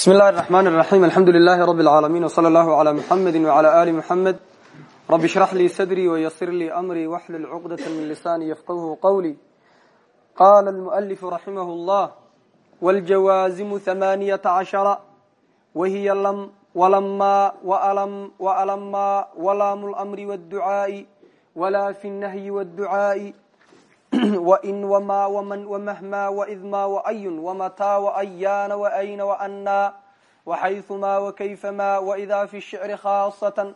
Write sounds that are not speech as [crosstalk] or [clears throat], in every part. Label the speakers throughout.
Speaker 1: bismi اllahi الرحman الرaحيم alxamdu لilaahi rb العaalamiin وslى اllah عlى mحamedi وعlى ali mحamed rb اshrax lii sadrii وysir lii أmrii wxlul cqdaة min lisani yfqhu qwlii qala الmuؤlif raximah اllah wاljawaazimu ثamaaniyaةa caشhara wahiya lm wlma wlm wlma wlaam اlأmri wالducaaءi wla fi الnahyi wالducaaءi [clears throat] wain wma wman wmahma waidma waayun wamataa waayaana waayna waannaa waxayثuma wakayfama waida fi shicri khaasatan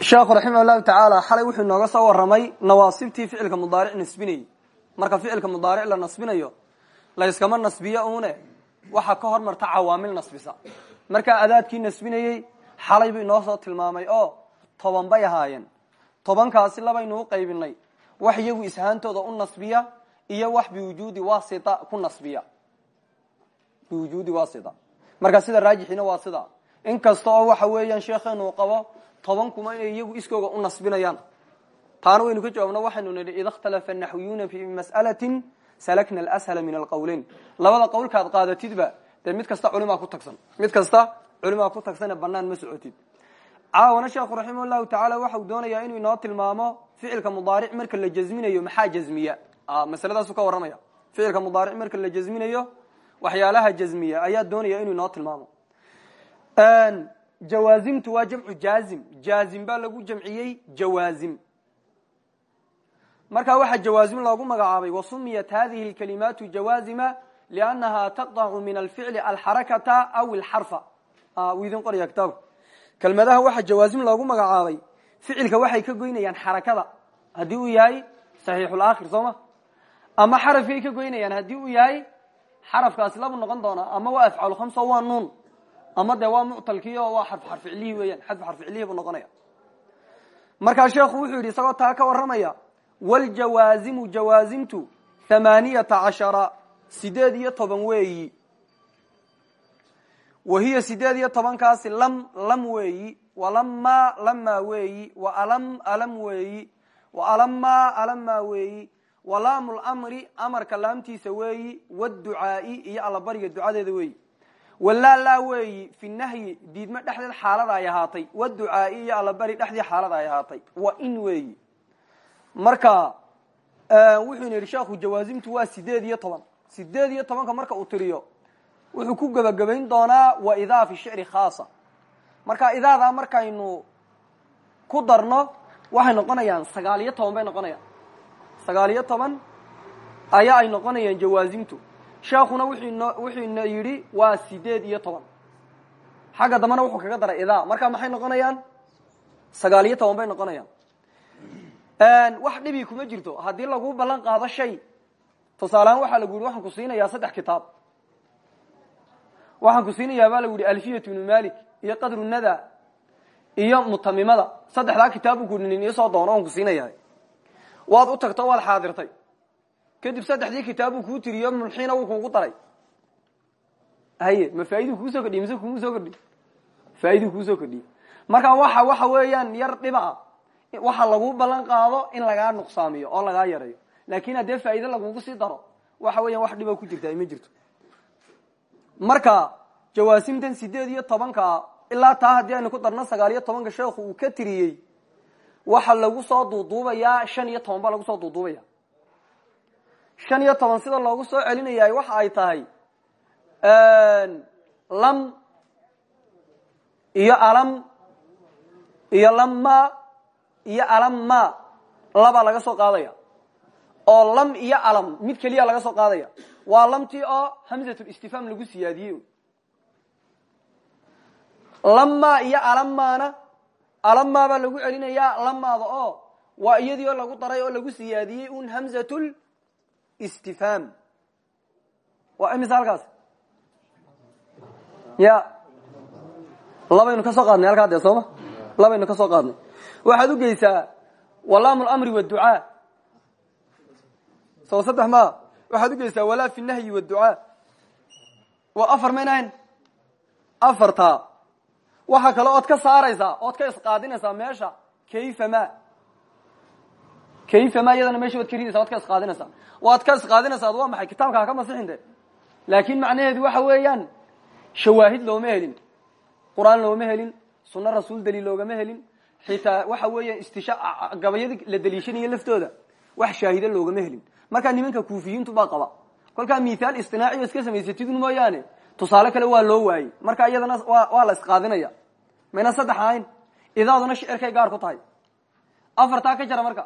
Speaker 1: sheekhu raximah llahu tacaala xalay wuxuu inooga soo waramay nawaasibtii ficilka mudaaric nasbinayey marka ficilka mudaaric la nasbinayo layskama nasbiyo une waxa ka hormarta cawaamil nasbisa. Markaa adaadkii nasbinayey xalay buu inoo soo tilmaamay oo toban bay ahaayeen. Tobankaasi labaynu u qaybinay wax iyagu ishaantooda u nasbiya iyo wax biwujuudi wasita ku nasbiya. Biwujuudi wasita marka sida raajixina waa sida. In oo waxa weeyaan sheekheenu qabo tobankuma inay iyagu iskooga u nasbinayaan. Taana waynu ka jawaabno waxaynu nihi ida ikhtalafa naxwiyuuna fi mas'alatin salakna alshala min alqowleyn labada qowlkaad qaadatidba dee mid kasta culimaa ku tagsan. Mid kasta culimaa ku tagsane banaan ma socotid. Caawana sheekhu raximah llahu tacaala waxau doonayaa inuu inoo tilmaamo ficilka mudaaric marka la jazminayo maxaa jazmiya masaladaasu ka warramaya ficilka mudaaric marka la jazminayo waxyaalaha jazmiya ayaa doonaya inuu inoo tilmaamo. Jawaazimtu waa jamcu jaazim. Jaazim baa lagu jamciyey jawaazim markaa waxaa jawaazim loogu magacaabay wasumiyat hadihi lkalimaatu jawaazima liannaha taqطacu min alficli alxarakata aw alxarfa wuu idin qoraya kitaabka kelmadaha waxaa jawaazim loogu magacaabay. Ficilka waxay ka goynayaan xarakada. Haddii uu yahay saxiixulakhir soo ma? Ama xarafkay ka goynayaan haddii uu yahay xarafkaasi labu noqon doonaa ama waa afcaal khamsa waa nuun. Ama dee waa muctalkii oo waa xarf xarficlihi weeyaan xadf xarficlihi buu noqonaya. Markaa sheekhu wuxuu yidhi isagoo taa ka warramaya waljawaazimu jawaazimtu thamaaniyata cashara. Sideed iyo toban weeyi wahiya sideed iyo tobankaasi lam lam weeyi walama lama weeyi waalam alam weeyi waalama alama weeyi walaamu lamri amarka laamtiisa weeyi wducaai iyo allabariga ducadeeda weeyi. Walaalaa weeyi fi nahyi diidmo dhexdeed xaalada ay ahaatay. Wducaai iyo allabari dhexdii xaalada ay ahaatay. Wa in weeyi. Marka wuxuu yidhi sheekhu jawaazimtu waa sideed iyo toban. Sideed iyo tobanka marka uu tiriyo wuxuu ku gebagabayn doonaa wa idaa fi shicri khaasa. Marka idaadaa markaynu ku darno waxay noqonayaan sagaal iyo toban bay noqonayaan. Sagaal iyo toban ayaa ay noqonayaan jawaazimtu. Sheekuna wuxuuna yidhi waa sideed iyo toban. Xagga dambena wuxuu kaga daray idaa. Marka maxay noqonayaan? Sagaal iyo toban bay noqonayaan. Wax dhibi kuma jirto. Haddii lagu ballan qaado shay tusaalehaan waxaa lagu yihi waxaan ku siinayaa saddex kitaab waxaan ku siinayaa baa lagu yihi alfiyat ibnu malik iyo qadru nada iyo mutamimada saddexdaa kitaabu ku nin isoo doono on ku siinaya waad u tagto waad xaadirtay. Kadib saddexdii kitaabbuu kuu tiriyo mulxiina wuu kuugu daray. Haye ma faaiduu kuusoo kordhiye mise kuma soo kordhiy faaiduu kuusoo kordhiye marka waxa waxa weeyaan yar dhiba ah. Waxa lagu ballan qaado in lagaa nuqsaamiyo oo lagaa yareeyo. Laakin haddee faa'iide lagugu sii daro waxa weeyaan wax dhiba ku jirta ma jirto marka jawaasimtan sideed iyo tobanka ilaa taa haddii aynu ku darno sagaal iyo tobanka sheekhu uu ka tiriyey waxa lagu soo duuduubayaa shan iyo toban baa lagu soo duuduubaya. Shan iyo toban sida loogu soo celinaya waxa ay tahay lam iyo alam iyo lama iyo alama labaa laga soo qaadaya oo lam iyo alam mid keliya laga soo qaadaya. Waa lamtii oo hamzatulistifhaam lagu siyaadiyey lama iyo alamana alama baa lagu celinayaa lamaada oo waa iyadii oo lagu daray oo lagu siyaadiyey un hamzatul istifhaam waa imise halkaas ya. Labaynu ka soo qaadnay halkaa dee sooma? Labaynu ka soo qaadnay. Waxaad u geysaa walaamu lamri wducaa soo saddex maa waxaad ugeysaa walaa fi nahyi wducaa waa afar maynahayn afarta. Waxaa kale ood ka saaraysaa ood ka isqaadinaysaa meesha kayfa ma kayfa ma iyadana meesha waad ka ridaysa waad ka isqaadinaysaa. Waad ka isqaadinaysaa waa maxay? Kitaabka ha ka masixin de laakin macnaheedu waxa weeyaan shawaahid looma helin. Qur'aan looma helin sunno rasuul daliil loogama helin. Xitaa waxa weeya istisha gabayada la daliishanayo laftooda wax shaahida loogama helin markaa nimanka kuufiyiintu baa qaba. Kolkaa mithaal istinaaci o iska samaysatidun mooyaane tusaale kale waa loo waayey. Marka iyadana waa la isqaadinaya. Mayna saddex ahayn idaaduna shicirkay gaar ku tahay. Afartaa ka jara marka.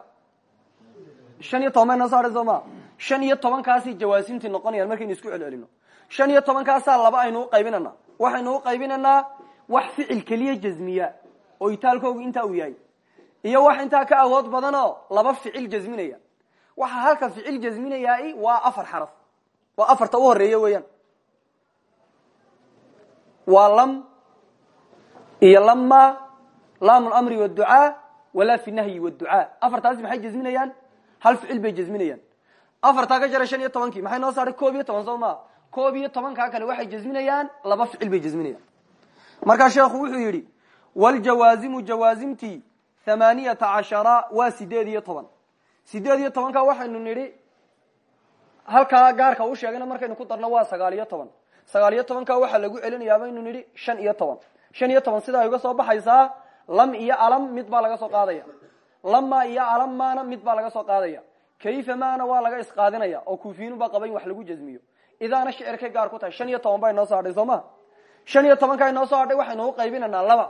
Speaker 1: Shan iyo toban bayna saara soo ma shan iyo tobankaasay jawaasimtii noqonayaan markaynu isku celcelino. Shan iyo tobankaasaa laba aynu uqaybinanaa waxaynu uqaybinanaa wax ficil keliya jazmiya oo itaalkoogu intaa uu yahay. Iyo wax intaa ka awood badanoo laba ficil jazminaya waxa halka ficil jazminayaa waa afar xaraf. Waa afarta u horreeya weeyaan. Waa lam iyo lama laam lamri wducaa walaa fi nahyi wducaa afartaasi maxay jazminayaan? Hal ficil bay jazminayaan. Afartaa ka jara shan iyo tobankii maxay noo saaray koob iyo toban soo koob iyo tobankaa kale waxay jazminayaan laba ficil bay jazminayaan. Markaa sheekhu wuxuu yidhi wljawaasimu jawaasimtii thamaaniyata cashara waa sideed sideed iyo tobanka waxaynu nidhi halkaa gaarka u sheegayna markaynu ku darno waa sagaal iyo toban. Sagaal iyo tobanka waxaa lagu celinayaa baynu nidhi shan iyo toban. Shan iyo toban sidaa uga soo baxaysaa lam iyo alam mid baa laga soo qaadaya. Lama iyo alammaana mid baa laga soo qaadaya. Kayfa maana waa laga isqaadinaya oo kuufiyiinu baa qaba in wax lagu jazmiyo. Idaana shicirkay gaar ku tahay. Shan iyo toban baa inoo soo hadhay soo ma? Shan iyo tobankaa inoo soo hadhay waxaynu u qaybinanaa laba.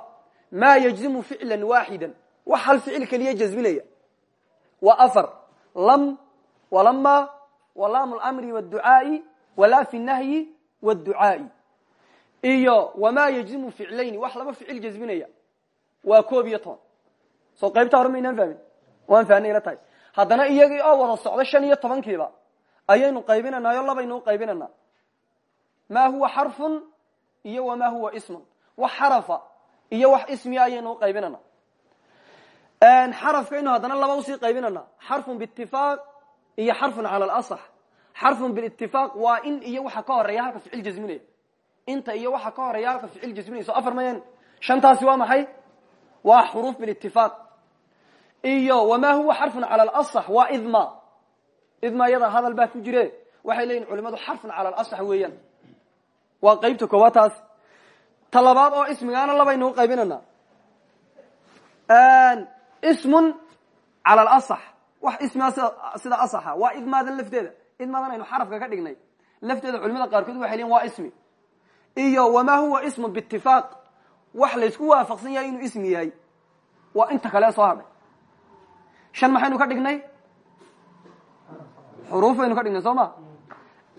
Speaker 1: Maa yajzimu ficlan waaxidan. Wax hal ficil keliya jazminaya waa afar. Lam walama walaam lmri wducaai walaa fi nahyi wducaai iyo wamaa yajzimu ficlayni wax laba ficil jazminaya. Waa koob iyo toban soo qaybta hore maynaan fahmin? Waan fahnay ila tahay. Haddana iyagii oo wada socda shan iyo tobankiiba ayaynu qaybinanaayo labaynu uqaybinanaa ma huwa xarfun iyo wamaa huwa ismun. Wax iyo wax ismiya xarafkaynu haddana laba u sii qaybinana xarfun biitifaaq iyo xarfun cala lasax xarfun bilitifaaq waa in iyo waxa ka horreeya halka ficil jazminaya inta iyo waxa ka horreeya halka ficil jazminaya so afar mayan shantaasi waa maxay? Waa xuruuf bilitifaaq iyo wamaa huwa xarfun cala lasax waa idma. Idma yada hadal baa ku jire. Waxay leeyihiin culimadu xarfun cala lasax weeyaan. Waa qaybta koowaad taas. Ta labaad oo ismigaana labaynu uqaybinana ismun cala lasax wax ismiga sida asaxa. Waa idmaadan lafteeda. Idmaadan aynu xarafka ka dhignay. Lafteeda culimada qaarkood waxay leeyiin waa ismi. Iyo wamaa huwa ismu biitifaaq wax laysku waafaqsan yahay inuu ismi yahay. Waa inta kale soo hadhay. Shan maxaynu ka dhignay? Xuruuf baynu ka dhignay soo ma?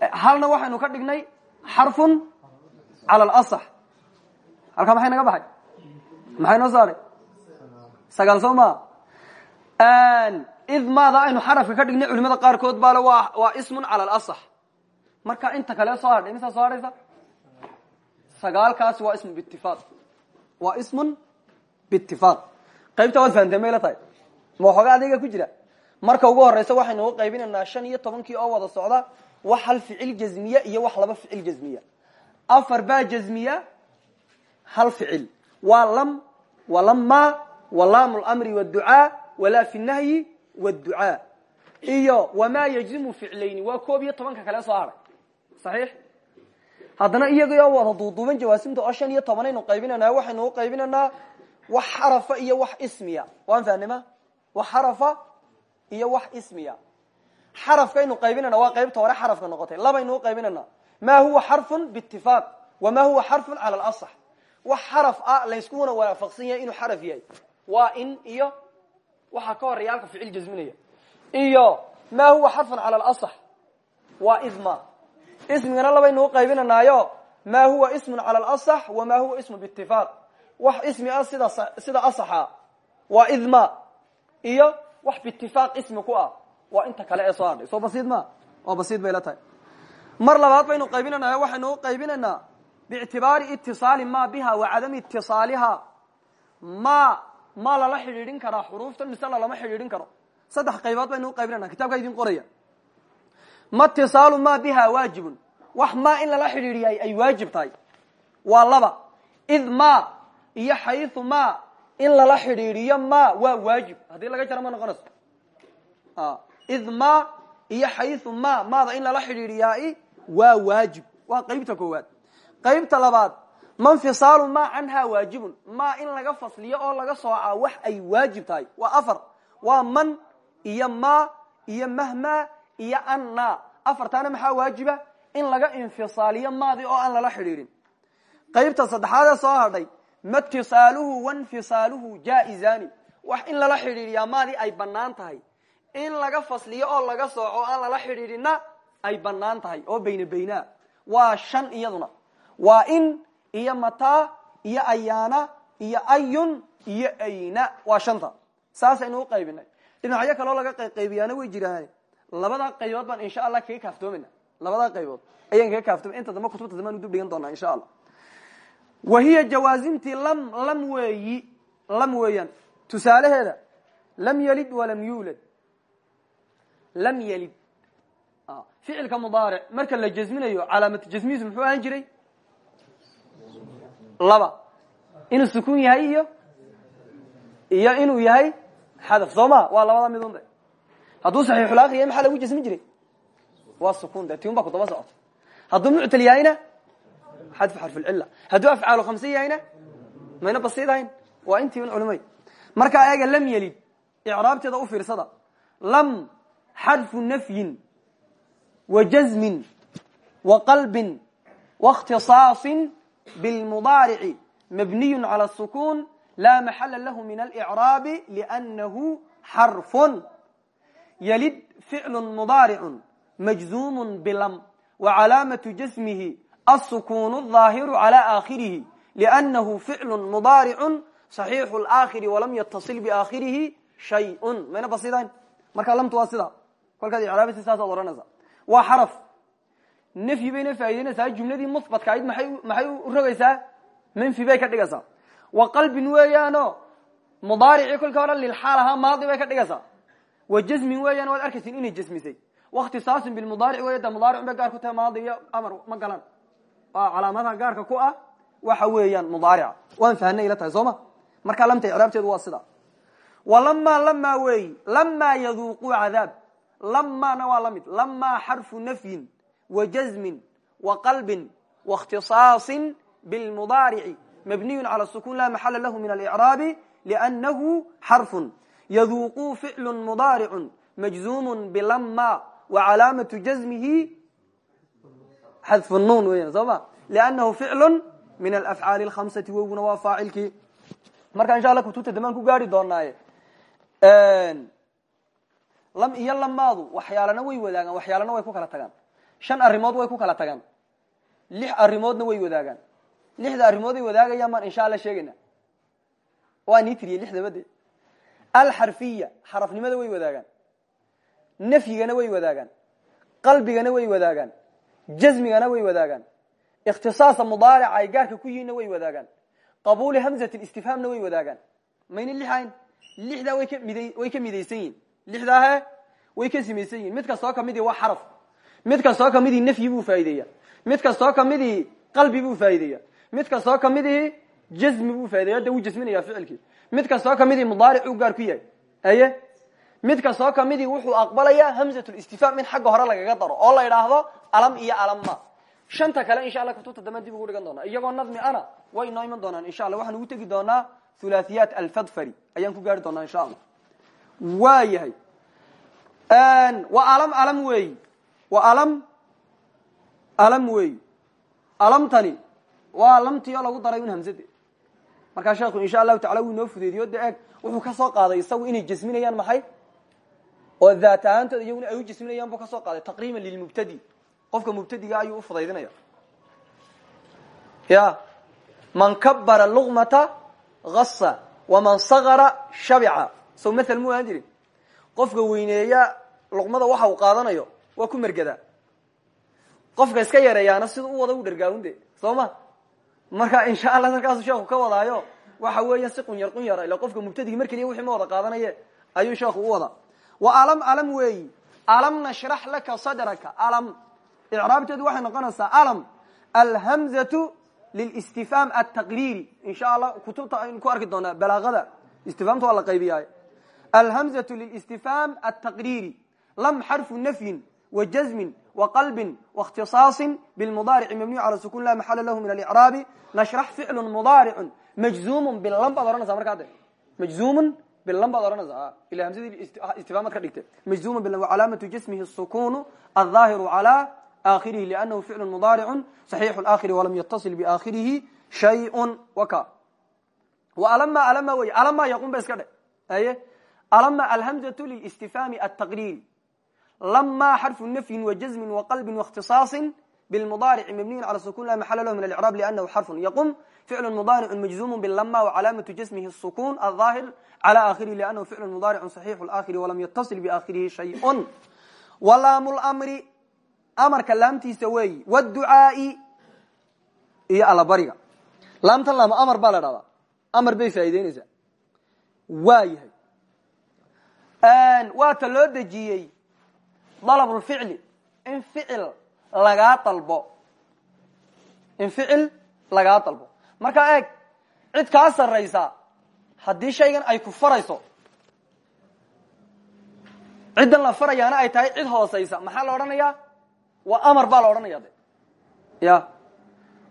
Speaker 1: Halna waxaynu ka dhignay xarfun cala lasax halkaa maxay naga baxay? Maxay noo saaray sagaal soo ma. Idmaada aynu xarafka ka dhignay culimada qaarkood baale waa ismun cala lasax marka inta kale soo hadhay misaa soo hadhaysa? Sagaalkaasi waa ismu biitifaaq waa ismun biitifaaq qaybta waad fahamtee mayla tahay. Ma adayga ku jira? Marka ugu horeysa waxaynu u qaybinaynaa shan iyo tobankii oo wada socda wax hal ficil jazmiya iyo wax laba ficil jazmiya. Afar baa jazmiya hal ficil. Waa lam walama walaam lmri wducaa walaa fi nahyi wducaa iyo wamaa yajzimu ficlayni waa koob iyo tobanka kale soo haray. saxiix haddana iyagoo wada duuduuban jawaasimta oo shan iyo tobanaynu qaybinanaa waxaynu u qaybinanaa wax xarafa iyo wax ismiya. Waan fahnima wax xarafa iyo wax ismiya. xarafkaynu qaybinana waa qaybta hore xarafka noqotay. labaynu u qaybinana ma huwa xarfun biitifaaq wama huwa xarfun cala lasax wax waa in iyo waxaa ka horreeya halka ficil jazminaya iyo ma huwa xarfun cala lasax waa idma ismigana labaynu u qaybinanaayo. Ma huwa ismun cala lasax wama huwa ismu biitifaaq wax ismi ah sida sida asaxa. Waa iyo wax biitifaaq ismi ku ah. Waa inta kale ee soo hadhay ma? Oo basiid bay la tahay. Mar labaad baynu qaybinanaa waxaynu u qaybinaynaa biictibaari itisaali ma biha wa cadami itisaaliha ma ma lala xidhiidhin karaa xuruuftan mise lalama xidhiidhin karo. Saddex qaybood baynu u qaybinana kitabkaa idin qoraya. Ma itisaalu ma biha waajibun. Wax ma in lala xidhiidhiyay ay waajib tahay. Waa laba. Id ma iyo xayu ma in lala xidhiidhiyo ma waa waajib. Haddii laga jaro ma noqonayso id ma iyo xayu ma maada in lala xidhiidhiyaa waa waajib. Waa qaybta koowaad. Qaybta labaad manfisaalu ma canha waajibun. Ma in laga fasliyo oo laga soocaa wax ay waajib tahay. Waa afar. Waa man iyo ma iyo mahma iyo anna. Afartaana maxaa waajiba? In laga infisaaliyo maadi oo aan lala xidhiidhin. Qaybta saddexaadee soo hadhay matisaaluhu wainfisaaluhu jaaizani wax in lala xidhiidhiyaa maadi ay bannaan tahay. In laga fasliyo oo laga sooco aan lala xidhiidhina ay bannaan tahay oo bayne baynaa waa shan iyaduna. Waa in iyo mataa iyo ayaana iyo ayun iyo ayna. Waa shanta. Saasaynu uqaybinay dhinacyo kaloo laga qayqaybiyaana way jiraan labada qaybood baan insha allah kaga kaaftoomana labada qaybood. Ayaan kaga kaaftooma inta dambe kutubta dambaan udub dhigan doonaa insha allah. Wa hiya lam lam weeyi lam weeyaan. Tusaalaheeda lam yalid walam yuulad lam yalid. Ficilka mudaaric marka la jasminayo calaamatu jasmihiisu muxuu ahaan jiray laba. Inuu sukun yahay iyo iyo inuu yahay xadaf. Soo ma waa labada midun de hadduu saxiixulaakri yahay maxaa lagu jasmin jiray? Waa sukun de tiun baa ku daba socoto hadduu muctal yahayna xadfu xarfulcilla hadduu afcaalu yahayna mayna basiidahayn waa intii un culimay. Markaa lam yelid icraabteeda u fiirsada lam xarfu nafyin wa jazmin wa qalbin بالمضارع مبني على السكون لا محل له من الإعراب لأنه حرف يلد فعل مضارع مجزوم بلم وعلامة جسمه السكون الظاهر على آخره لأنه فعل مضارع صحيح الآخر ولم يتصل بآخره شيء mayna basidayn markaa lamtu waa sida kolkaad icraabisi saasaad ohanaysa waa xaraf nfyi bayna faa'idaynaysaa jumladii muhbatka ayd maxay u rogaysaa manfi bay ka dhigaysaa wa qalbin weeyaano mudaaricii kolka hore lilxaal ahaa maadi bay ka dhigaysaa wa jazmin weeyaan waad arkaysin inay jasmisay wakhtisaasin bilmudaaric wey da mudaaric bay gaar ku tahay maadi iyo amar ma galan waa calaamadaha gaarka ku ah ma markaa lamta icraabteedu waa sida walamaa lamaa weeyi lamaa yaduuquu cadaab lamaana waa la mid lamaa wajazmin waqalbin waاkhtisaaصi bilmudaarici mabniyu calى sukun la maxala lahu min alicraabi liannahu xarfu yaduuquu ficlu mudaaricu majzuum bilama wacalaamatu jazmihi xadfu nuun weyan soo ma liannahu ficlu min alafcaali اlhamsati wowguna waa faacilkii marka insha alla kutubta damaan ku gaari doonaaye lam iyo lamaadu waxyaalana way wadaagaan waxyaalana way ku kala tagaan shan arrimood way ku kala tagaan. Lix arrimoodna way wadaagaan. Lixda arrimood ay wadaagayaan baan insha alla sheegayna. Waa nii tiriyey lixdaba de alxarfiya xarafnimada way wadaagaan. Nafyigana way wadaagaan. Qalbigana way wadaagaan. Jazmigana way wadaagaan. Ikhtisaasa mudaarica ay gaarka ku yihiinna way wadaagaan. Qabuuli hamzat istifhaamna way wadaagaan. Mayna lixayn lixdaa way ka midaysan yihiin lixdaahe way ka simaysan yihiin mid kastoo kamidii waa xaraf mid kastoo kamidii nafyi buu faa'ideeya mid kastoo kamidii qalbi buu faa'ideeya mid kastoo kamidii jazmi buu faa'ideeya de wuu jasminaya ficilkii. Mid kastoo kamidii mudaaric uu gaar ku yahay. Aye mid kastoo kamidii wuxuu aqbalayaa hamzatulistifhaam in xagga hore lagaga daro oo la idhaahdo alam iyo alamma shanta kale insha alla kutubta dambe dib ugu dhigan doonaa. Iyagoo nadmi ana way inoo iman doonaan insha allah. Waxaan ugu tegi doonaa hulaahiyaat alfadfari. Ayaan ku gaari doonaa insha allah. Waa yahay waa alam alam weeyi waa alam. Alam weeyi alamtani waa lamtii oo lagu daray un hamzade markaa sheekhu insha allahu tacala wuu inoo fudeediyo de eeg wuxuu ka soo qaaday isagu inay jasminayaan maxay? Oo daat ahaantooda iyaguna ay u jasminayaan buu ka soo qaaday. Taqriiban lilmubtadi qofka mubtadiga ayuu ufudaydinaya ya man kabara luqmata asa waman sagara shabica sow mael mu ahaan jirin. Qofka weyneeya luqmada waxa uu qaadanayo waa ku mergadaa qofka iska yareeyaana sida u wada u dhargaawin de soo ma marka insha allah halkaasu sheekhu ka wadaayo waxa weeya si qunyar qunyara ila qofka mubtadigi mar keliya wixii ma wada qaadanaye ayuu sheekhu u wada wa alam alam weeyi alam nashrax laka sadraka alam. Icraabteedu waxay noqonaysaa alam. Alhamzatu lilistifhaam altaqriiri insha allah kutubta aynu ku arki doonaa balaaqada. Istifhaamta waa la qaybiyaay alhamzatu lilistifhaam altaqriiri lam xarfu nafyin wajazmin waqalbin waاkhtisaaصi bilmudaarici mabniyu cala sukun la maxala lahu min alicraabi nashrax ficlu mudaaricu majzuumu bilam baad ohanaysa markaa de majzuumun bilam baad ohanaysa ila hamsadii istifhaamad ka dhigte majzuumun bilam wacalaamatu jasmihi sukunu alظaahiru calى akhirihi liannahu ficlu mudaaricu صaxiixu akhiri walam yatasil biaakhirihi shayun waka alama alama wey alama yaqun ba iska dhe aye alama alhamzatu lilistifhaami altaqriiri lma xarfu nafyin wajazmin waqalbin waاkhtisaasin bilmudaarici mabniyin cala sukun la maxala lahu min alcraab lianahu xarfun yaqum. Ficlu mudaaricun majzuumun bilama wacalaamatu jasmihi sukuun aldaahir cala aakhirihi liannahu ficlu mudaaricun saxiixu laakhiri walam yatasil biaakhirihi shayun. Walaamu lmri amarka laamtiisa weeyi wducaai iyo allabariga laamtan laam amar baa la dhahdaa amar bay faa'ideynaysaa waa yahay. Waata loo dejiyey? Dalabulficli in ficil lagaa dalbo in ficil lagaa dalbo markaa eeg cid kaa sarraysa haddii shaygan ay ku farayso ciddan la farayaana ay tahay cid hoosaysa maxaa la odhanayaa waa amar baa la odhanaya ya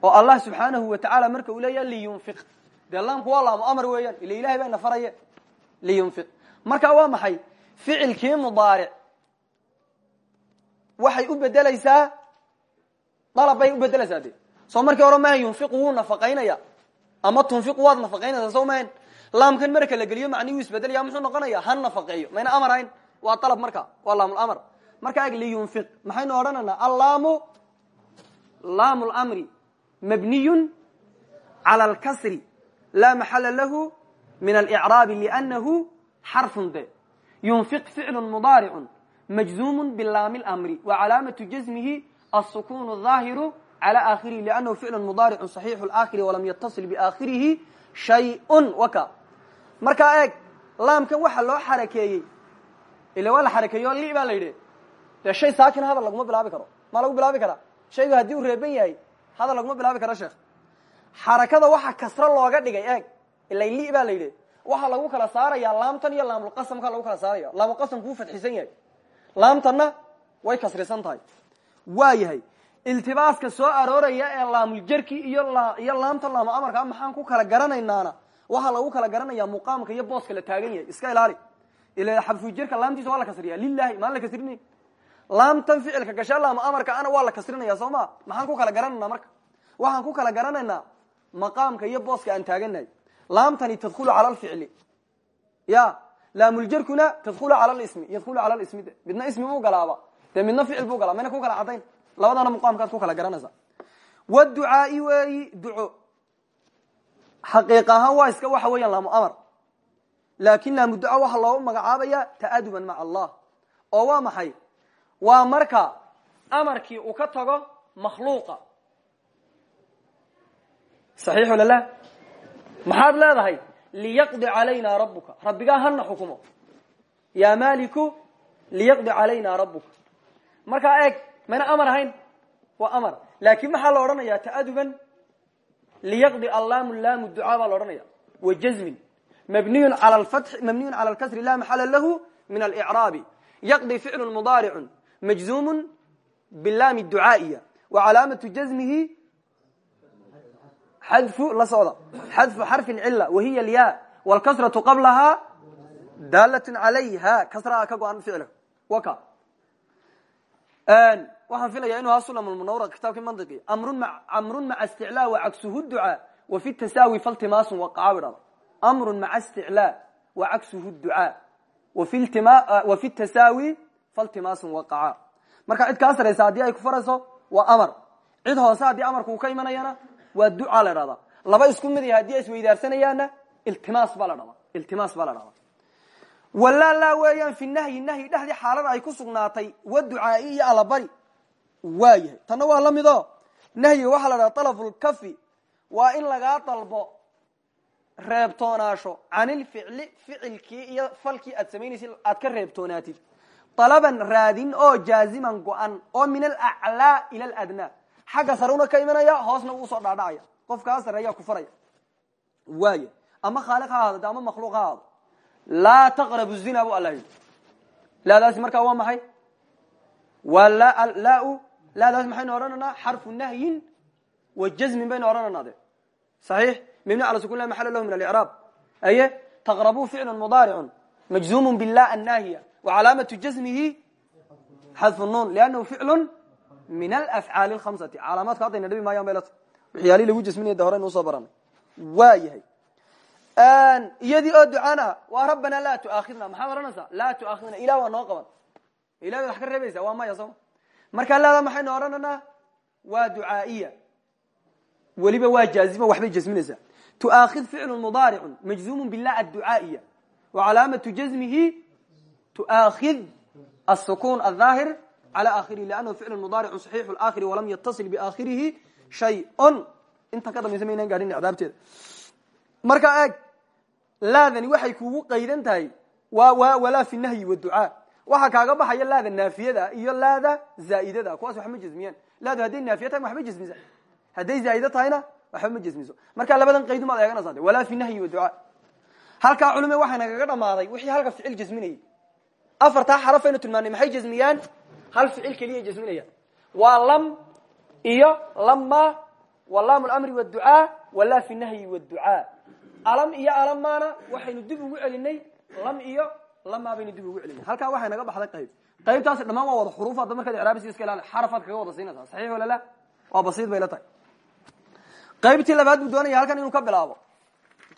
Speaker 1: oo allah subxaanahu wa tacaala marka uu leeya liyunfiq dee laamku waa laamo amar weeyaan ila ilahay baa na faraye liyunfiq marka waa maxay ficilkii mudaaric waxay u bedelaysaa dalab bay u bedelaysaa de soo markii hore maha yunfiqu wuu nafaqaynaya. Ama tunfiqu waad nafaqaynaysaa soo mahan laamkan marka la geliyo macnihu isbedelaya muxuu noqonaya? Ha nafaqeeyo. Mayna amar hayn waa dalab marka. Waa laamlamr marka eg liyunfiq maxaynu odhanaynaa allaamu laamu lmri mabniyun cala alkasri laa maxala lahu min alicraabi liannahu xarfun de. Yunfiq ficlu mudaaricu majzuumu bilaami lmri wa calaamatu jasmihi asukun ظaahiru cala aakhirihi liannahu ficlu mudaaricu صaxiixu laakhiri walam yatasil biaakhirihi shayun. Waka. Markaa eeg laamkan waxa loo xarakeeyey ila waa la xarakeeyo li baa la yidhi shay saakin hadal laguma bilaabi karo. Ma lagu bilaabi karaa? Shaygu haddii uu reeban yahay hadal laguma bilaabi karo sheekh xarakada waxa kasro looga dhigay eeg ila li baa la lagu kala saaraya laamtan iyo laamulqasamka lagu kala saaraya laamulqasamku wuu fadxisan yahay laamtanna way kasrisan tahay. Waa yahay iltibaaska soo arooraya ee laamuljerki iyo iyo laamta laamo amarkaa maxaan ku kala garanaynaana waxaa lagu kala garanaya muqaamka iyo booska la taagan yahay. Iska ilaali. Ila xabfujerka laamtiisa waa la kasriya lilahi maan la kasrinay laamtan ficilka gasha laamo amarka ana waa la kasrinaya soo ma? Maxaan ku kala garanayna marka? Waxaan ku kala garanaynaa maqaamka iyo booska aan taaganahay laamtani tadkhulu cala lficli ya laamuljerkuna tadkhulu cala lismi yadkhulu cala lismi de midna ismi buu galaaba dee midna ficil buu galaa mayna ku kala cadayn labadana muqaamkaad ku kala garanaysa. Wducaai weeyi duco. Xaqiiq ahaan waa iska waxa weeyaan laamu amar. Laakin laamu duca waxaa loogu ta'aduban maca allah. Oo waa maxay? Waa marka amarkii uu ka tago makhluuqa. Saxiix lala maxaad leedahay liyaqdi calayna rabuka rabbigaa hana xukumo. Ya maliku liyaqdi calayna rabuka markaa eeg mayna amar ahayn? Waa amar. Laakin maxaa la odhanaya ta'aduban liyaqdi allaamu laamu ducaa baa la odhanaya wajazmin mabniyun mabniyun cala lkasri la maxala lahu min alicraabi yaqdi ficlu mudaaricu majzuumu bilaami ducaaiya. Wa calaamatu jazmihi xadfu la socda xadfu xarfi cila wahiya lya wlkasratu qablahaa daalat calayha kasraa ka go-an ficla waka waxaan filaya inu ha sulam munawra kitaabkii mandiqi amrun maca isticlaa wacagsuhu ducaa wa fi tasaawi faltimaasun waqaca bi dhada amrun maca isticlaa wacagsuhu ducaa wa fi tasaawi faltimaasun waqaca marka cid kaa saraysa haddii ay ku farayso waa amar. Cid hoose haddii amarku uu ka imanayana waa duca la dhahdaa laba isku mid haddii ay isweydaarsanayaan iltimaas baa la dhahdaa iltimaas baa la dhahdaa walaalaa weeyaan fi nahyi nahyi dhexdii xaalada ay ku sugnaatay waducaai iyo alabari waa yahay. Tanna waa la mido. Nahyiga waxaa la dhaha alabulkafi waa in lagaa dalbo reebtoonaasho canilficli ficilkii iyo falkii aad samaynaysa aad ka reebtoonaatid alaban raadin oo jaaziman go-an oo min alaclaa ila aladnaa xagga saruna ka imanaya hoosna u soo dhaadhacaya. Qofkaa sareeyaa ku faraya. Waaya ama khaaliq ha ahaado ama makhluuq ha ahaado laa taqrabu zina bu alla yidhi. Laadaasi markaa waa maxay? Waa laa laadaasi maxaynu odhananaa xarfu nahyin wa jazmin baynu odhananaa de صaxiix mibni cala sukun la maxala lahu min alicraab aye taqrabu ficlu mudaaricun majzuum bila annaahiya wa calaamatu jazmihi xadfu nuun liannahu ficlu min alafcaali alkhamsati calaamaadku haddayna dhibi maayaan baylata waxyaalihi lagu jasminaya de hore nusoo baranay waa yahay iyadii oo ducaan ah waa rabbana laa tuaakhidna maxaad odhanaysaa laa tuaakhidna ilah waa noo qaban. Ilah baad wax ka reebaysa waa maya sooma markaa laada maxaynu odhananaa waa ducaaiya. Weliba waa jaazima waxbay jasminaysaa tuaakhid ficlu mudaaricu majzuumu bila adducaaiya. Wa calaamatu jazmihi tuaakhid asukun aلظaahir al akhiri lannahu ficlu mudaaricun saxiixu aakhiri walam yatasil biaakhirihi shay-on intan ka dambaysa maynaan gaadhin adaabteeda marka eeg laadani waxay kugu qaydan tahay walaa fi nahyi waducaa waxaa kaaga baxaya laada naafiyada iyo laada zaa'idada kuwaas waxma jezmiyaan laadu hadday naafiya tahay waxba jezmisa hadday zaa'ida tahayna waxba ma jezmiso marka labadan qayd maad eeganaysaa de walaa fi nahyi waducaa halkaa culime waxaana kaga dhamaaday wixii halka ficil jazminayay afartaa xarafaynu tilmaanay maxay jazmiyaan hal ficil keliya jasminayaan waa lam iyo lama wa laam lamri wducaa walaa fi nahyi wducaa alam iyo alamaana waxaynu dib ugu celinay lam iyo lamaa baynu dib ugu celinay halkaa waxay naga baxday qayb. Qaybtaasi dhamaan waa wada xuruuf hadda markaad icraabisi iska ilaali xarafaad kaga wada siinaysaa. Saxiix wala la waa basiid bay la tahay. Qaybtii labaad buu doonaya halkan inuu ka bilaabo.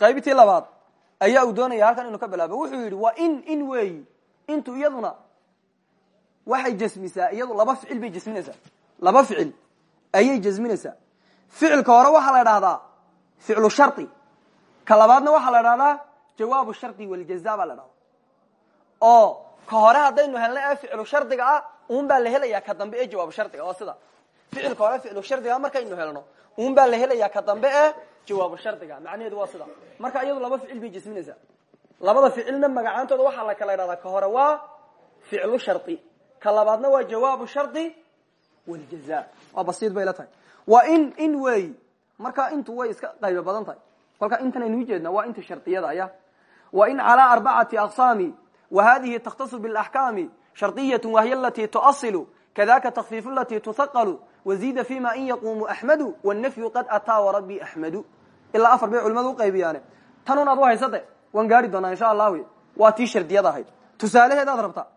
Speaker 1: Qaybtii labaad ayaa uu doonaya halkan inuu ka bilaabo. Wuxuu yidhi waa in in weeyi intu iyaduna waxay jasmisaa iyadu laba ficil bay jasminaysaa. Laba ficil ayay jasminaysaa. Ficilka hore waxaa la dhahdaa ficlu shari ka labaadna waxaa la dhahdaa jawaabu shardi waljaza baa la dhahdaa oo ka hore haddaynu helna ee ficlu shardiga ah un baa la helayaa ka dambe ee jawaabu shardiga oo sida. Ficilka hore ficlu shardiga markaynu helno un baa la helayaa ka dambe ee jawaabu shardiga macnaheedu waa sida. Marka iyadu laba ficil bay jasminaysaa. Labada ficilna magacaantooda waxaa la kala dhahdaa ka hore waa ficlu shardi ka labaadna waa jawaabu shardi waljaza waa basiid bay la tahay. Waa in in weey marka intu way iska qaybo badan tahay. Kolka intan aynu ujeedna waa inta shardiyada aya wa in calaa arbacati aqsaami wa hadihi takhtasu bilaxkaami shardiyatu wahiy alatii tuasilu kadaka takfiifu alatii tuhaqalu waziida fima in yaquumu axmedu wannafyu qad ataa warabbi axmedu ilaa afar bay culimadu uqaybiyaane tanun aad u haysade waan gaari doonaa insha allahu waa tii shardiyada ahayd. Tusaalaheedaad rabtaa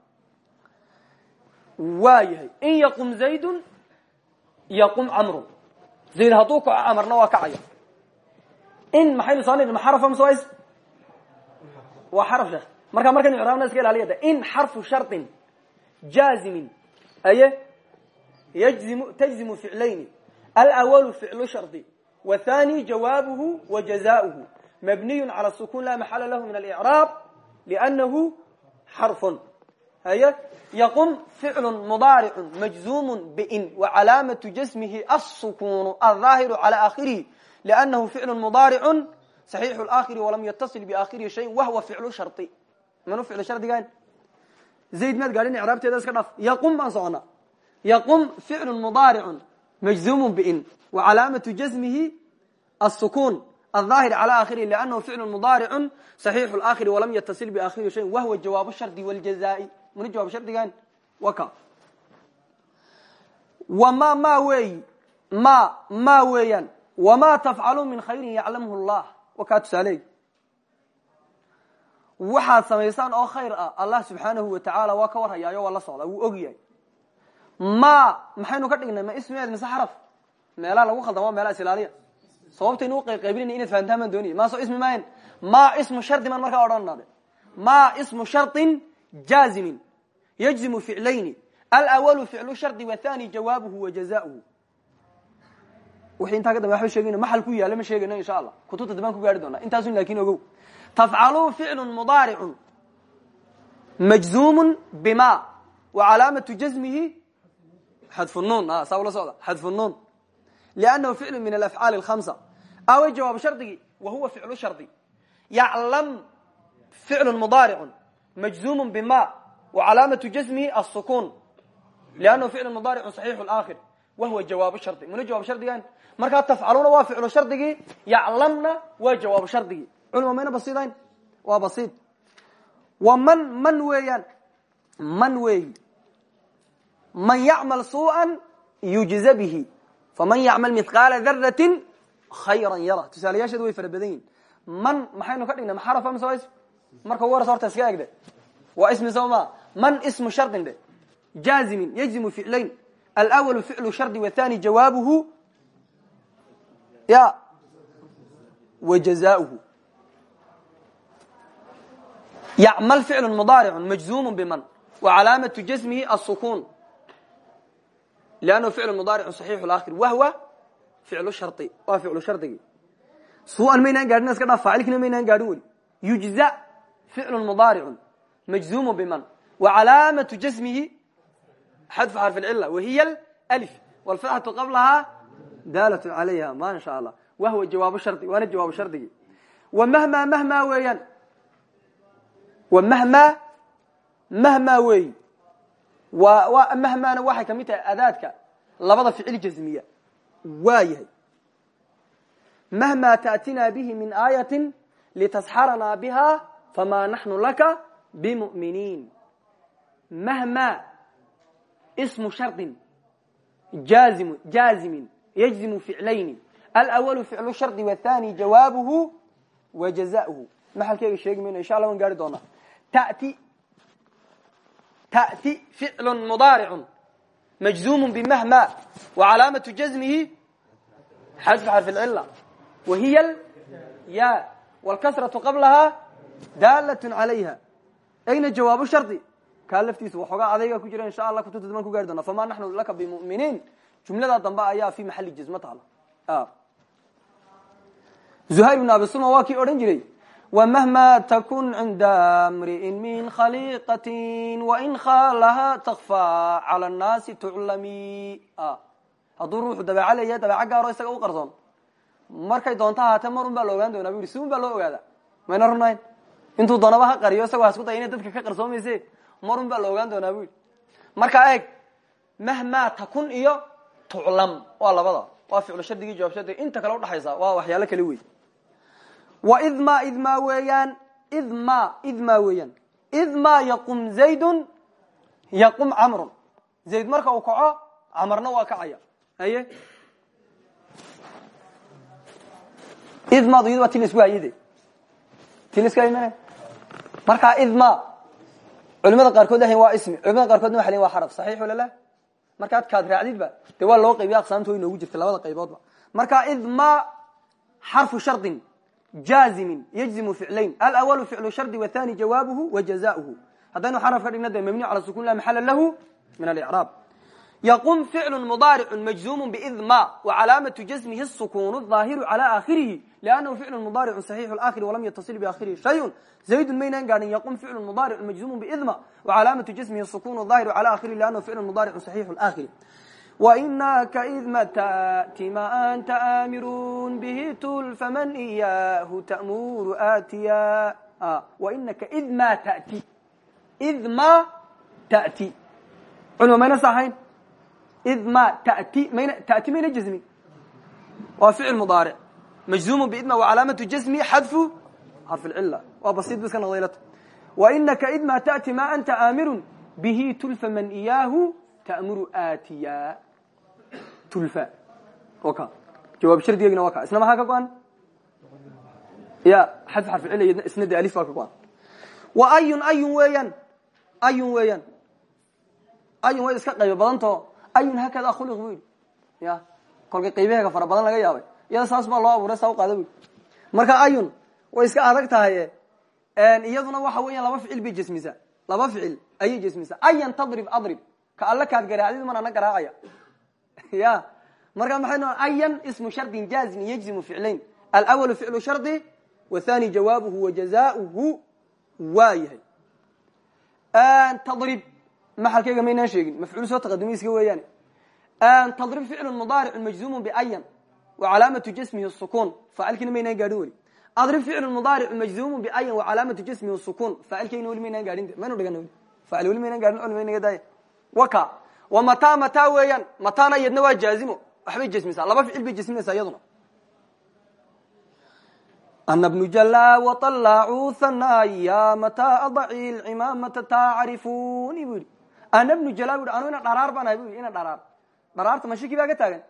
Speaker 1: waa yahay in yaqum zaydun yaqum camrun zayd hadduu kaco camarna waa kacaya. In maxaynu soo nidhi ma xaraf amswise waa marka markaynu icraabna iska ilaaliya de in xarfu shardin jaazimin aye yajzimu tajzimu ficlayni. Alawalu ficlu shardi wathani jawaabuhu wa jazauhu mabniyu cala sukun laa maxala lahu min alcraab liannahu xarfun haye yqum ficlu mudaaricu majzuum bin wacalaamatu jasmihi asukunu alظaahiru calى akhirihi lأnnahu ficlu mudaaricu صaxiixu اaakhiri walam yatasil biaakhirihi shay wahwa ficlu shari manu ficlu shardigan zayd maad gaadhin icraabteeda iska dhaf yaqum baan socona yqum ficlu mudaaricu majzuum bin wacalaamatu jasmihi asukun الظاهر على آخره لأنه فعل مضارع صحيح الآخر ولم يتصل بآخره شيء وهو جواب الشرط والجزاء mana jawaab shardigan wa ka wma ma weyi ma ma weeyaan wma tafcalu min khayrin yaclamhu allah. Wa kaa tusaaleey waxaad samaysaan oo khayr ah allah subxaanahu wa tacaala waa ka warhayaayo waa la socdaa wuu og yahay ma maxaynu ka dhignay ma ismeed mise xaraf? Meelaha lagu khaldan waa meelaha isilaaliya sababtaynu uqaybqaybinayna inaad fahantaan baan doonaya maaso ismi maayn ma ismu shardi baan markaa odhanade jaazimin yجزم فiclayni alأwl ficlu shardi wthani jawaabuhu wajazauhu wixii intaa ka dambe waxba sheegayna maxal ku yaala ma sheegayno insha allah kutubta dambaan ku gaari doonaa intaasun lakin ogow tafcalu ficlu mudaaricu majzuum bima wacalaamatu jazmihi xadfu nun saa ula socda xadfu nun liannahu ficlu min alafcaali alhamsa awa jawaab shardigii wa huwa ficlu shardi yaclam ficlu mudaaricu majzuum bima wcalaamatu jasmihi asukun liannahu ficlu mudaaricu صaxiixu aakhir wahuwa jawaabu shardi. Muna jawaab shardigan markaa tafcaluna waa ficlu shardigii yaclamna waa jawaabu shardigii. Culima mayna basidayn waa basiid. Wa man man weeyaan? Man weeyi. Man yacmal suuءa yujza bihi. Faman yacmal mihqaala daratin khayra yara. Tusaalayaasheedu way fara badan man maxaynu ka waa ism marka ugu horeysa horta iska egde waa ismi soo ma man ismu shardin dhe jaazimin yajzimu ficlayn alأwl ficlu shardi wthani jawaabuhu. Ya. Wa jazauhu yacmal ficlu mudaaricu majzuum bman wa calaamatu jasmihi asukun lannahu ficlu mudaaricu saxiixu akhir wahwa ficlu shari waa ficlu shardigii suuan maynaan gaadhin iska dhaaf faacilkina maynaan gaadhin weli. Yujza ficlu mudaaricu majzuum bman wa calaamatu jasmihi xadfu xarf اcila wahiy alf wlfatxatu qablahaa daalat calayha ma sha allah wahwa jawaab shardi waana jawaabu shardigii wa mahma mahma weeyaan wa mahma mahma weeyi wa mahmana waxay ka mid tahay adaadka labada ficil jazmiya waa yahay mahma taأtina bihi min aayati litasxarana biha famaa naxnu laka bimuminiin mahma smu shardin jaazimu jaazimin yajzimu ficlayni alwalu ficlu shardi wathani jawaabuhu wa jazauhu maxalkeega sheegi mayno insha alla waan gaari doonaa tati ta'ti ficlu mudaaricun majzuumun bimahma wa calaamatu jazmihi xasbu xarfi lcila wa hiya ya wاlkasratu qablaha daalaة عalayha ayna jawaabu shardi? Kaa laftiisa waxoogaa adayga ku jira insha allah kutubta damaan ku gaari doona fama naxnu laka bimuminiin? Jumlada dambe ayaa fi maxali jazma taala. Zuhayr bn abi sulma waa kii odhan jiray wmahma takun cinda mri'in min khaliqati wain khalaha takfa cala nnaasi tuclami hadduu ruuxu dabeeco leeyahay dabeeco gaaro isaga u qarsoon. Markay doonta ahaatee mar un baa la ogaan doonaa. Bu yidhi si un baa loo ogaada mayna runayn intuu doonaba ha qariyo isagoo hasku daya inay dadka ka qarsoomayse marun baa la ogaan doonaa bu yidhi. Markaa eeg mahma takun iyo tuclam waa labada. Waa ficlu shardigii jawaab shardiga inta kale udhaxaysa waa waxyaalo kale wey wa idma idma weeyaan idma idma weeyaan. Idma yaqum zaydun yaqum camrun zayd marka uu kaco camarna waa kacaya. Haye? Idmadu iyada waa ti la isku hayade markaa idma culimada qaarkood lahayn waa ismi culimada qaarkoodna waxa lehin waa xaraf saxiix la markaad kaad raacdidba dee waa loo qaybiya aqsaamta way noogu jirta labada qayboodba marka idma xarfu shardin jaazimin yajzimu ficlayn. Alawalu ficlu shardi wathani jawaabuhu wa jazauhu haddaynu xaraf ka dhigna dee mabniy cala sukun la maxala lahu min alicraab yqum ficlu mudaaricu majzuum bidma wacalaamatu jasmihi sukun ظaahiru calى akhirihi lannahu ficlu mudaaricu saxiixu akhiri walam yatasil biakhirihi shayun zaydun maynaan gaadhin yaqum ficlu mudaaricu majzuum bidma wacalaamatu jasmihi sukun ظaahiru calى akhirihi lannahu ficlu mudaaricu saxiixu akhiri wainaka idma taati ma anta aamirun bihi tul faman iyahu ta'muru aatiya wainaka idma tati idma tati culima mayna sahayn tati mayna tati mayna jazmi waa ficil mudaaric majzuum bidma wacalaamatu jasmi xadfu xarf lcila waa basiid bu iska noqdaylata wainaka idma tati ma anta aamirun bihi tulfa man iyaahu ta'muru aatiya. Tulfa. O ka jawaab shardigegina waa ka isna maxaa ka go-an ya xadfu xarf lcila isna de alif baa ka go-an wa ayun ayun weeyaan. Ayun weeyaan. Ayun way iska qaybo badanto ayun hakada khuliq bu yidhi. Ya kolka qaybaheega fara badan laga yaabay iyada saas baa loo abuuray saa u qaada yidhi marka ayun way iska adag tahay iyaduna waxa weeyaan laba ficil bay jesmisaa laba ficil ayay jesmisaa ayan tadrib adrib. Ka alle kaad garaacdid man ana garaacaya. [laughs] Ya. Marka maxay no ayan ismu shardin jaazim yajzimu ficlayn. Alwalu ficlu shardi wathani jawaabuhu wa jazauhu waa yahay tadrib maxalkeyga maynaan sheegin. Mafcuul soo taqadumay iska weeyaane. Tadrib ficlu mudaaricu majzuumu biayan wacalaamatu jasmihi sukun faacilkiina maynaan gaadhin weli adrib ficlu mudaaricu majzuumu biayan wacalaamatu jasmihi sukun faacilkeyna weli maynaan gaadhin maynu dhigana weli faacil weli maynaan gaadhin culima inaga daaya waka wa mataa mataa weeyaan mataana iyadna waa jaazimo waxbay jasmisaa laba ficil bay jasminaysaa iyaduna ana bnu jala waطalacuu hanaya mataa adaci lcimaamata tacrifuni bu yihi ana bnu jala bu anu ina dharaar baan ahay bu yidhi ina dharaar dharaarta mashiki baa ka taagan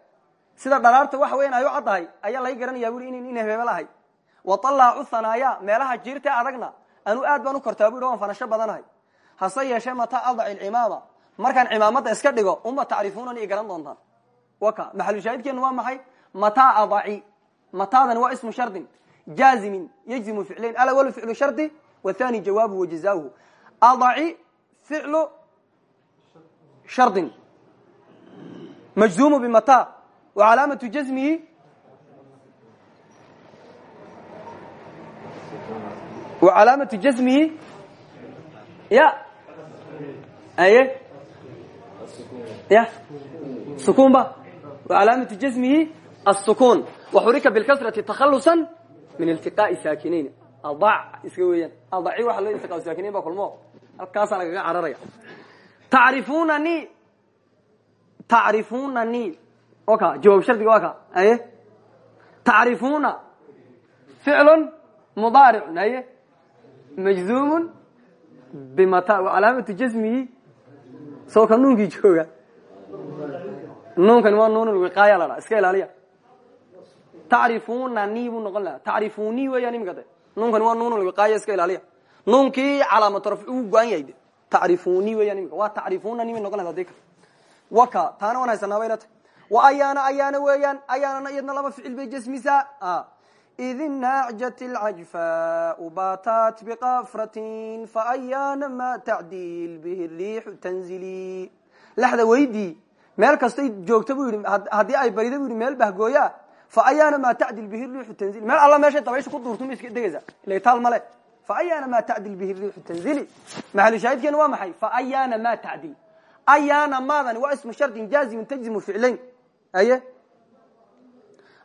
Speaker 1: sida dharaarta waxa weyan ay u caddahay ayaa laga garanaya bu yhi ina hebeebel ahay waطalaacu hanaya meelaha jiirta adagna anu aad baan u kortaa bu yhi waan fanasho badanahay. Hase yeeshee mataa adaci lcimaama markaan cimaamada iska dhigo uma tacrifunani i garan doontaan. Waka maxalushaahidkeenu waa maxay? Mataa adaci. Mataadani waa ismu shardin. Jazimin yajzimu ficlayn alawal ficlu shardi wathani jawaabuhu wajazauhu adaci ficlu shardin. Majzumu bimata wa calaamatu jazmihi wa calaamatu jazmihi ya aye ya sukun ba wa calaamatu jazmihi asukun waxurika bilkasrati takhalusan min iltiqaai saakinayn adac iska weeyaan adaci waxa loo iltiqa saakinayn ba kulmo halkaasaa lagaga cararaya tacrifunani tacrifunani o ka jawaab shardiga waa ka aye tacrifuna ficlu mudaaricun aye majzumun bimata calaamatu jasmihi soo ka nuunkii jooga nuunkani waa nuun wiqaaya la dhaa iska ilaaliya tacrifunani buu noqon lahaa tacrifuni weeyaan imika de nuunkani waa nuun wiqaaya iska ilaaliya nuunkii calaamatu rafci uu go-an yahay de tacrifuni weeyaan imika waa tacrifunani bay noqon lahda dika waka taana waan haysanaa bay la tahay wa ayaana ayaana weeyaan ayaanana iyadna laba ficil bay jasmisaa idin naajat اlcajfaau bataat bikafratin faayaana ma tacdiil bihi riixu tanzili laxda weydii meel kastay joogta buu yidhi haddii ay barida bu yidhi meel bahgooya fa ayaana ma tacdil bihi riixu tanzili meel alla meeshay dabaysha ku duurtu ma iska degaysa ila taal male fa ayaana ma tacdil bihi riixu tanzili maxalu shaahidkeena waa maxay fa ayaana ma tacdil ayaana maadani waa ismu shardin jaazimin tajzimu ficlayn aye.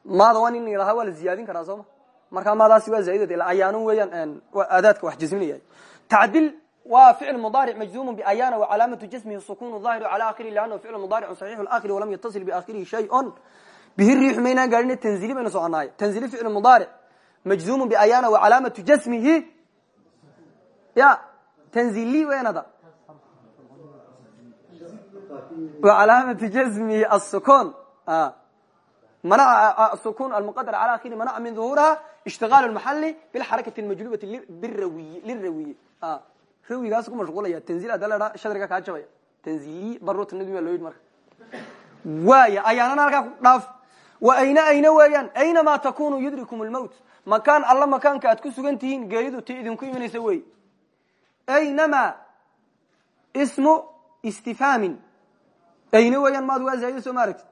Speaker 1: Maada waa nin yidhaha waa la ziyaadin karaa sooma markaa maadaasi waa zaaidat ila ayaanun weeyaan aadaadka wax jasminaya tacdil waa ficil mudaaric majzumun biayana wacalaamatu jasmihi sukunu ظaahiru cala akhiri lannahu ficil mudaaricu saxiixu akhiri walam yatasil biakhirihi shay-on bihi riixu maynaan gaadhin tanzili baynu soconaaye tanzili ficil mudaaric majzumun biayana wacalaamatu jasmihi ya tanzili weynada wacalaamatu jasmihi asukun sukun almuqadar ala akhiri manaca min duhuuriha ishtigaal maxali bilxarakati majlubat birawiy lirawiy rawigaas ku mashquulaya tanziil ada leha shadriga kaa jabaya tanziiliy baruurta nabi baa loo yidhi marka waaya ayaanana halkaa ku dhaaf wa ayna ayna weeyaan aynamaa takunu yudrikum lmowt makaan alla makaanka aad ku sugan tihiin geeridu ti idinku imanaysa wey aynamaa ismu istifhaamin ayna weeyaan maad waa zaaido soo ma aragti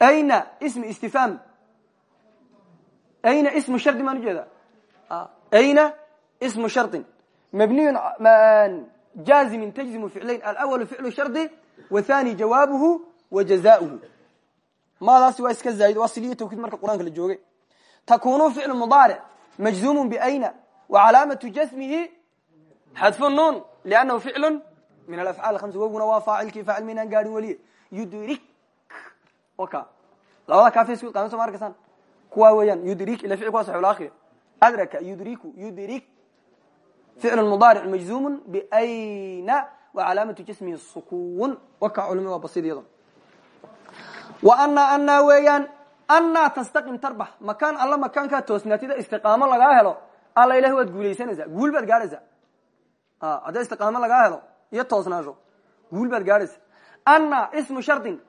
Speaker 1: ayna ism istifhaam ayna ismu shardi maan ujeeda ayna ismu shardin mabniyun jazimin tajzimu ficlayn alأwl ficlu shardi wathani jawaabuhu wa jazauhu maadaasi waa iska zaa'id waa siliyo tawkiid marka qur'aanka la joogay. Takunu ficlu mudaaric majzumun biayna wa calaamatu jasmihi xadfu nuun liannahu ficlu min alafcaal hamsa wowguna waa faacilkii faacil maynaan gaadhin weliye yudrik labada kafisku qaamso ma arkaysan kuwa weeyaan yudrik ila ficil kuwa saxul akhir adraka yudriku yudrik ficl mudaaric majzumun biayna wa calaamatu jismihi sukun waka culima waa basid iyado wa anaa anaa weeyaan anaa tastaqim tarbax. Makaan alla makaankaa toosnaatida istiqaamo lagaa helo alla ilahi waad guulaysanaysaa. Guul baad gaadhaysaa hadday istiqaamo lagaa helo iyo toosnaasho guul baad gaadhaysa anaa ismu shardin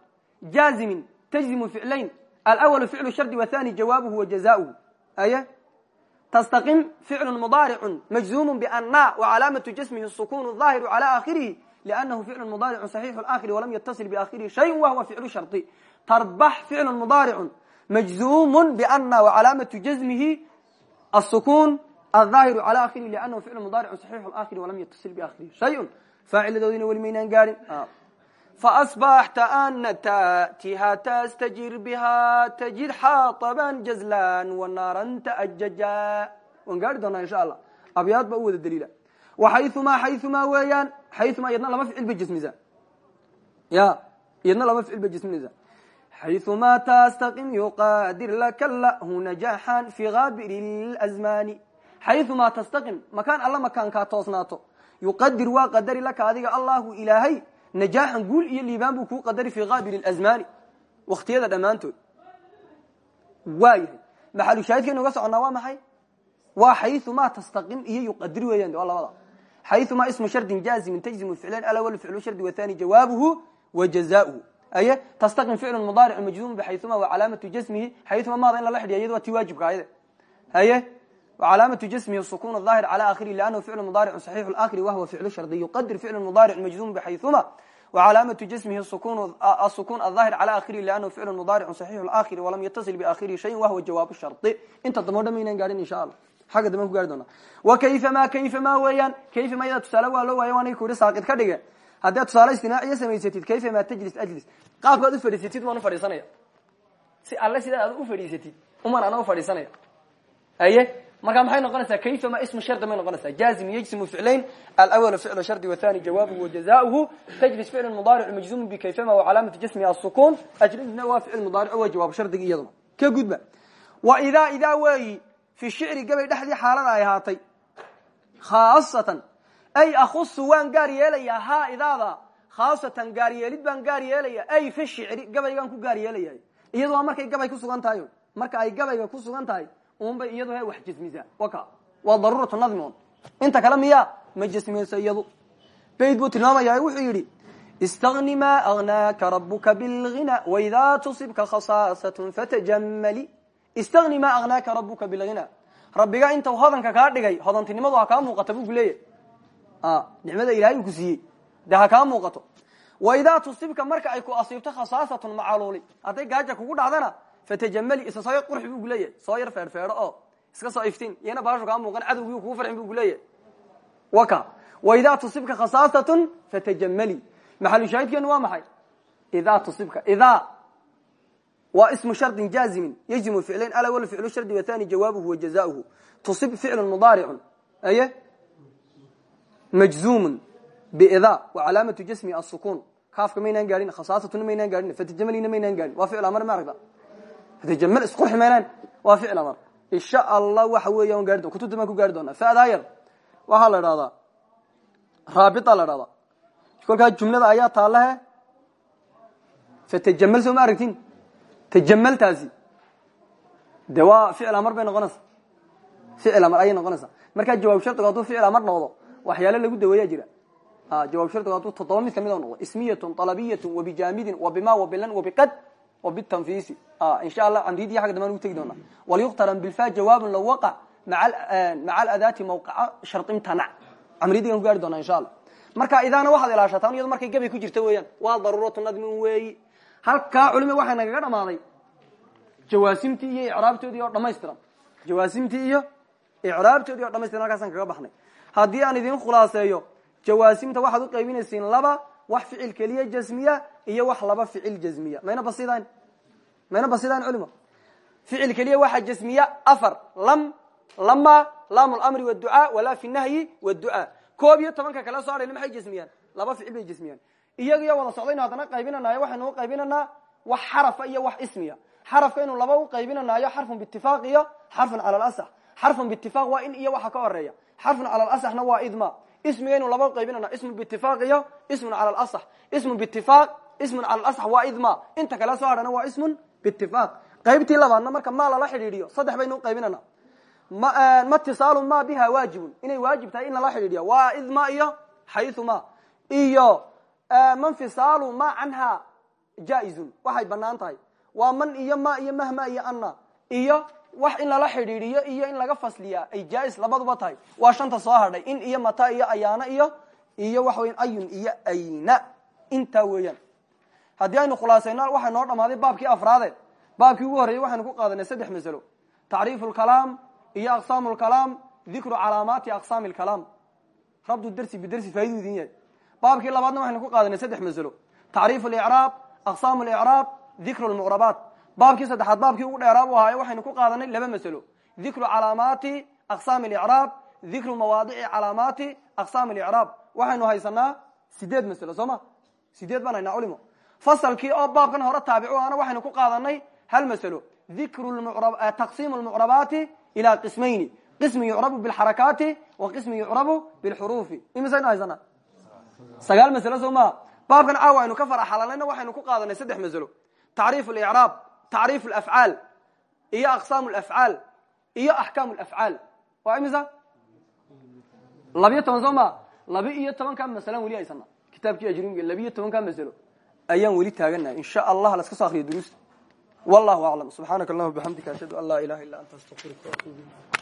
Speaker 1: jazimin تجزم فعلين الأول فعل الشرد والثاني جوابه وجزاؤه أيه تستقم فعل مضارع مجزوم بأناء وعلامة جسمه السكون الظاهر على آخره لأنه فعل مضارع صحيح الآخر ولم يتصل بآخره شيء وهو فعل شرطي تربح فعل مضارع مجزوم بأناء وعلامة جزمه السكون الظاهر على آخره لأنه فعل مضارع صحيح الآخر ولم يتصل بآخره شيء فاعل ذوين والمينان faasbaxta ana taatiha tastajir biha tajid xaataban jazlan wanaaran tajaja waan gaari doonaa insha allah abyaad ba u wada daliila waxayumaa xayumaa weeyaan xayumaa iyadna laba ficil bay jismisaa ya iyadna laba ficil bay jisminaysaa xayumaa tastaqim yuqaadir laka lahu najaaxan fi kaabiri lazmani xayumaa tastaqim makaan alla makaan kaa toosnaato yuqadir waa qadari laka adiga allahu ilaahay najaaxan guul iyo liibaan buu kuu qadari fii qaabili azmaani wakhtiyada dhammaantood waayahay maxalushaahidkaynu ga soconnaa waa maxay waa xayumaa tastaqim iyo yuqadiri weeyaan de waa labada xayumaa ismu shardin jaazimin tajzimu ficlan alwl ficlu shardi wathani jawaabuhu wa jazaauhu aye tastaqim ficlun mudaaricu majzuumun bixayumaa wa calaamatu jasmihi xayumaa maada in lala xidhiya iyad waa ti waajibka ayade aye وcalaamaةu jasmihi sukun الظaahir calى akhiri lanhu ficlu mudaaric صaxiix اakhiri wahwa ficlu shardi yuqadir ficlu mudaaric majzum bxayثuma وcalaamaةu jasmihi sukun الظaahir calى akhiri lanhu ficlu mudaaric صaxiix اakhiri walam yataصil bakhirihi shayin wahwa jawaab shardi inta dambe o dhan maynaan gaadhin insha allah xagga dambe ku gaari doona wakayfama kayfama weeyaan kayfama iyada tusaale waa loo waayo waana ku yihi saaqid ka dhige haddaad tusaale istinaaciya samaysatid kayfama tajlis ajlis qaabkaad ufadhiisatid umaan ufadhiisanaya si alle sidaa aad ufadhiisatid uman ana ufadhiisanaya aye markaa maxay noqonaysaa kayfama ismu shardi may noqonaysaa? Jazim yajsimu ficlayn alawal ficlu shardi wathani jawaabuhu wajazauhu tajlis ficlu mudaaric majzumu bikayfama wacalaamatu jasmihi asukun ajlisna waa ficil mudaaric waa jawaab shardigi iyaduna. Ka gudba wa idaa idaa weeyi fi shicri gabay dhexdii xaalada ay ahaatay khaasatan ay akusu waan gaar yeelayaa ha idaada khaasatan gaar yeelid baan gaar yeelaya ay fi shicri gabaygaan ku gaar yeelaya. Iyadu waa markay gabay kusugan tahay marka ay gabayga kusugan tahay unbay iyadu wax jasmisaa waka. Waa daruuratu nadmon inta kale miya ma jasmiyeyso iyadu. Bayd buu tilmaamaya wuxuu yidhi istagni ma agnaaka rabuka bilghina waidaa tusibka khasaasatun fatajamali. Istagni ma agnaaka rabuka bilghina. Rabbiga inta hodanka kaa dhigay hodantinimadu ha kaa muuqata bu ku leeyahy nicmada ilahay ku siiyey. Dee ha kaa muuqato. Waidaa tusibka marka ay ku asiibto khasaasatun macaluuli hadday gaaja kugu dhacdana fatajamali isa soo yar qurxi bu kuleeyahay soo yar feerfeedho oo iska soo iftiin iyana baashu kaa muuqan cadowgii kugu farxin bu kuleeyahay waka waidaa tusibka khasaasatun fatajamali maxalu shaahidkeenu waa maxay idaa tusibka idaa waa ismu shardin jazimin yajzimu ficlayn alawal ficlu shardi wathani jawaabuhu wa jazauhu tusib ficlu mudaaricun aye majzumun bida wa calaamatu jasmi asukun kaafka maynaan gaadhin khasaasatuna maynaan gaadhin fatajamalina maynaan gaadhin waa ficil amar ma aragta fatajamal isqurxi maynaan waa ficil amar. Insha allah waxa weeya on gaari don kutubta baan ku gaari doonaa. Fadaa yar. Waxaa la idhahdaa raabita la dhahdaa kolkaa jumlada ayaa taalahe fatajamal soo ma aragtin tajamaltaasi de waa ficil amar bay noqonaysa ficil amar ayay noqonaysaa. Markaa jawaab shardigu hadduu ficil amar noqdo waxyaale lagu daweeyaa jira. Jawaab shardigu hadduu toddoba mid ka mid oo noqdo. Ismiyatun talabiyatun wabijaamidin wabima wabilan wabiqad wabitanfisi insha allah camriyadii xagga dambaan ugu tegi doonaa. Walyuqtaran bilfa jawaabun law waqac maca aladaati mawqaca shardimtanac camriyadigan ku gaari doonaa insha allah marka idaana waxaad ilaashataan iyado markay gabay ku jirta weeyaan waa daruuratu nadmin weeyi. Halkaa culima waxaa nagaga dhamaaday. Jawaasimtii iyo icraabtoodii oo dhamaystiran jawaasimtii iyo icraabtoodii oo dhamaystiran halkaasaan kaga baxnay. Haddii aan idin khulaaseeyo jawaasimta waxaad uqaybinaysiin laba wax ficil keliya jasmiya iyo wax laba ficil jasmiya. Mayna basidan mayna basidan culimo? Ficil keliya waxaa jasmiya afar. Lam lama laam lamri wducaa walaa fi nahyi wducaa koob iyo tobanka kala soo adhayna maxay jasmiyaan? Laba ficil bay jasmiyaan. Iyagiyo wada socdaynu haddana qaybinanayo waxaynu u qaybinanaa wax xarafa iyo wax ismiya. Xarafka inu laba u qaybinanayo xarfun biitifaaq iyo xarfun cala lasax xarfun biitifaaq waa in iyo waxa ka horreeya xarfun cala lasaxna waa idma. Ismiga inu laba u qaybinana ismun biitifaaq iyo ismun cala lasax ismun biitifaaq ismun cala lasax waa idma. Inta kale soo hadhana waa ismun biitifaaq qaybtii labaadna marka maa lala xidhiidhiyo. Saddex baynu u qaybinana. Ma tisaalu ma biha waajibun. Inay waajib tahay in lala xidhiidhiyo. Waa idma iyo xayuma iyo manfisaalu ma canha jaaizun. Waxay bannaan tahay. Waa man iyo ma iyo mahma iyo anna. Iyo wax in lala xidhiidiyo iyo in laga fasliyaa ay jaais labaduba tahay. Waa shanta soo hadhay. In iyo mata iyo ayaana iyo iyo waxa weya ayun iyo ayna. Intaa weeyaan haddii aynu khulaasayno waxaa noo dhamaaday baabkii afraade. Baabkii ugu horreeyey waxaynu ku qaadanay saddex masalo. Tacriifu lkalaam iyo aqsaamu lkalaam dikru calaamaati aqsaami lkalaam rabdu dersi bidersi faaiduu idin yahay. Baabkii labaadna waxaynu ku qaadanay saddex masalo. Tacriifu licraab aqsaamu licraab dikru lmucrabaat baabkii saddexaad baabkii ugu dheeraa buu ahaaye waxaynu ku qaadanay laba masalo. Dikru calaamaati aqsaami licraab dikru mawaadici calaamaati aqsaami licraab waxaynu haysanaa sideed masalo soo ma? Sideed baan haynaa culimo fasalkii oo baabkan hore taabicu ana waxaynu ku qaadanay hal masalo. Taqsiim lmucrabaati ila qismayni qismi yucrabu bilxarakaati wa qismi yucrabu bilxuruufi imisaynu haysana sagaal masalo soo maa baabkan caawa aynu ka faraxalanayna waxaynu ku qaadanay saddex masalo. Tacriif licraab tacriif lafcaal iyo aqsaam lafcaal iyo axkaam lafcaal waa imisa? Labiyo toban soo ma. Laba iyo tobanka masalaan weli haysana kitaabkii ajrimiga labiyo tobanka masalo ayaan weli taaganahay in sha allah laska soo akriyo duruusta wallahu aclam subxaanaka allahuma ashhadu an laa ilaha illa anta astaqfiruka ilayk